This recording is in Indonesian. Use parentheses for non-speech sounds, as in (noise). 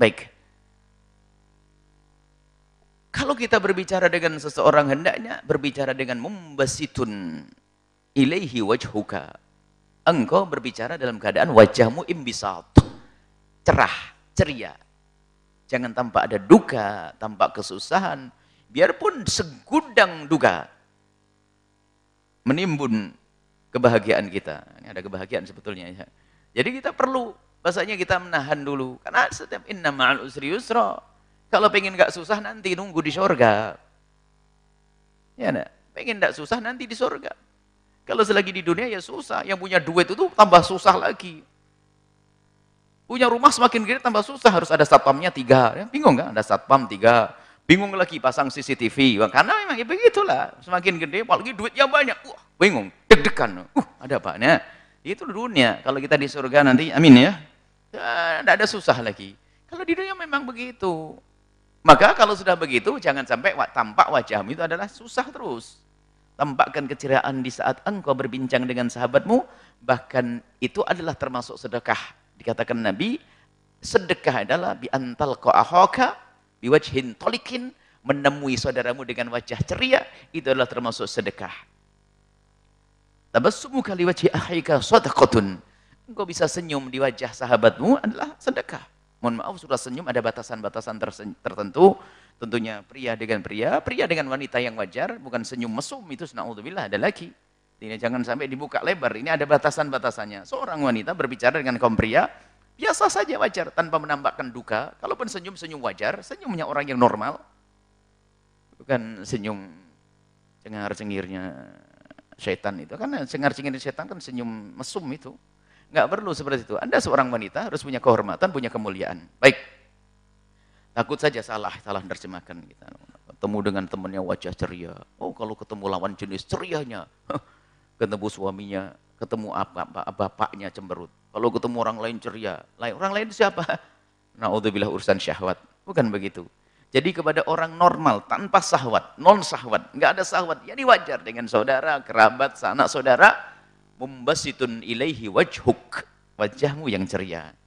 Baik. Kalau kita berbicara dengan seseorang hendaknya berbicara dengan mumbasitun ilaihi wajhuka. Engkau berbicara dalam keadaan wajahmu imbisat. Cerah, ceria. Jangan tampak ada duka, tampak kesusahan. Biarpun segudang duka menimbun kebahagiaan kita. Ini ada kebahagiaan sebetulnya. Ya. Jadi kita perlu, bahasanya kita menahan dulu. Karena setiap inna ma'al usri yusra kalau pengen nggak susah nanti nunggu di sorga. Ya nak, pengen nggak susah nanti di sorga. Kalau selagi di dunia ya susah. Yang punya duit itu tambah susah lagi. Punya rumah semakin gede tambah susah. Harus ada satpamnya tiga. Ya, bingung nggak? Ada satpam tiga. Bingung lagi pasang CCTV. Karena memang ya begitulah. Semakin gede, apalagi duitnya banyak. Wah, bingung, deg-degan. Uh, ada apa? Nah, itu dunia. Kalau kita di surga nanti, amin ya. Tidak ada susah lagi. Kalau di dunia memang begitu. Maka kalau sudah begitu, jangan sampai tampak wajahmu itu adalah susah terus. Tampakkan keceriaan di saat engkau berbincang dengan sahabatmu, bahkan itu adalah termasuk sedekah. Dikatakan Nabi, sedekah adalah bi antal qahoka biwajhin tolikin, menemui saudaramu dengan wajah ceria, itu adalah termasuk sedekah. Tabassumu kali wajhi akhika sadaqatun. Engkau bisa senyum di wajah sahabatmu adalah sedekah. Mohon maaf surah senyum ada batasan-batasan tertentu. Tentunya pria dengan pria, pria dengan wanita yang wajar, bukan senyum mesum itu naudzubillah ada lagi. Ini jangan sampai dibuka lebar. Ini ada batasan-batasannya. Seorang wanita berbicara dengan kaum pria, biasa saja wajar tanpa menambahkan duka. Kalaupun senyum-senyum wajar, senyumnya orang yang normal. Bukan senyum cengar-cengirnya setan itu. Karena cengar-cengirnya setan kan senyum mesum itu. Enggak perlu seperti itu. Anda seorang wanita harus punya kehormatan, punya kemuliaan. Baik. Takut saja salah, salah terjemahkan kita. Ketemu dengan temannya wajah ceria. Oh, kalau ketemu lawan jenis cerianya. (laughs) ketemu suaminya, ketemu apa, apa bapaknya cemberut. Kalau ketemu orang lain ceria, lain orang lain siapa? (laughs) Naudzubillah urusan syahwat. Bukan begitu. Jadi kepada orang normal, tanpa sahwat, non sahwat, enggak ada sahwat, jadi wajar dengan saudara, kerabat, sanak saudara, mumbasitun ilaihi wajhuk. Wajahmu yang ceria